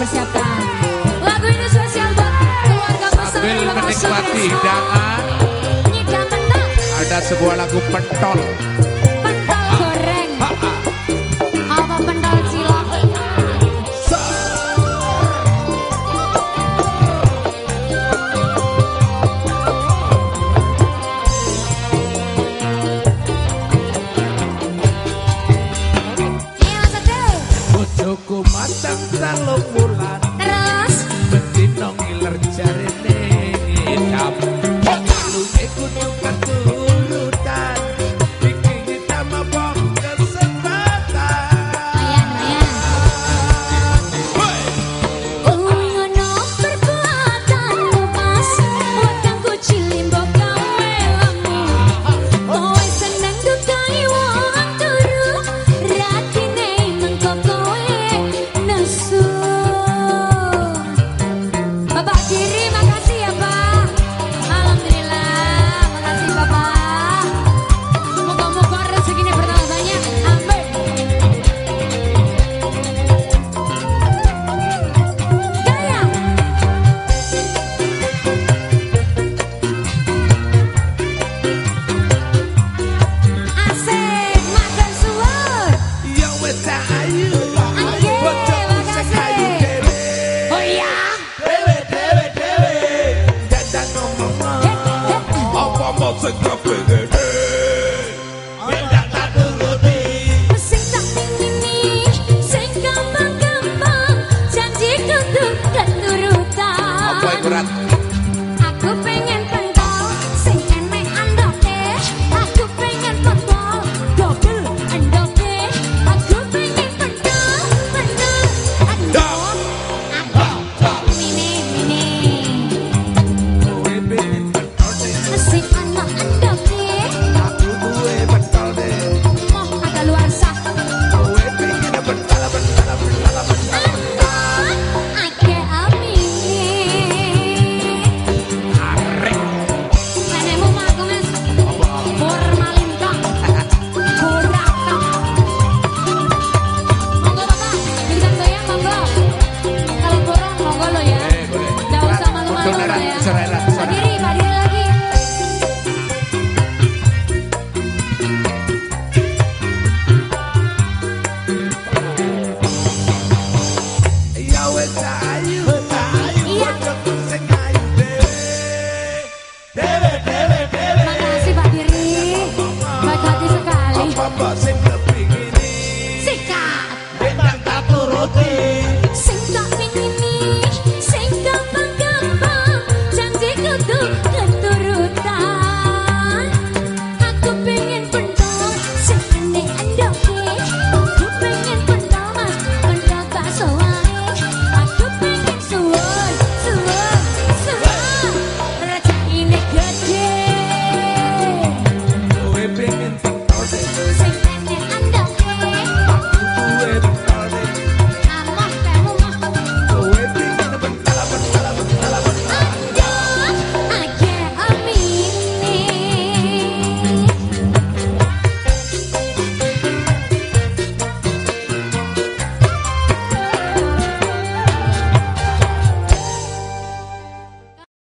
dipersiapkan. Lagu ini spesial buat keluarga besar Sambil menikmati hidangan, ada sebuah lagu pentol. Aku matang salep bulan poeta.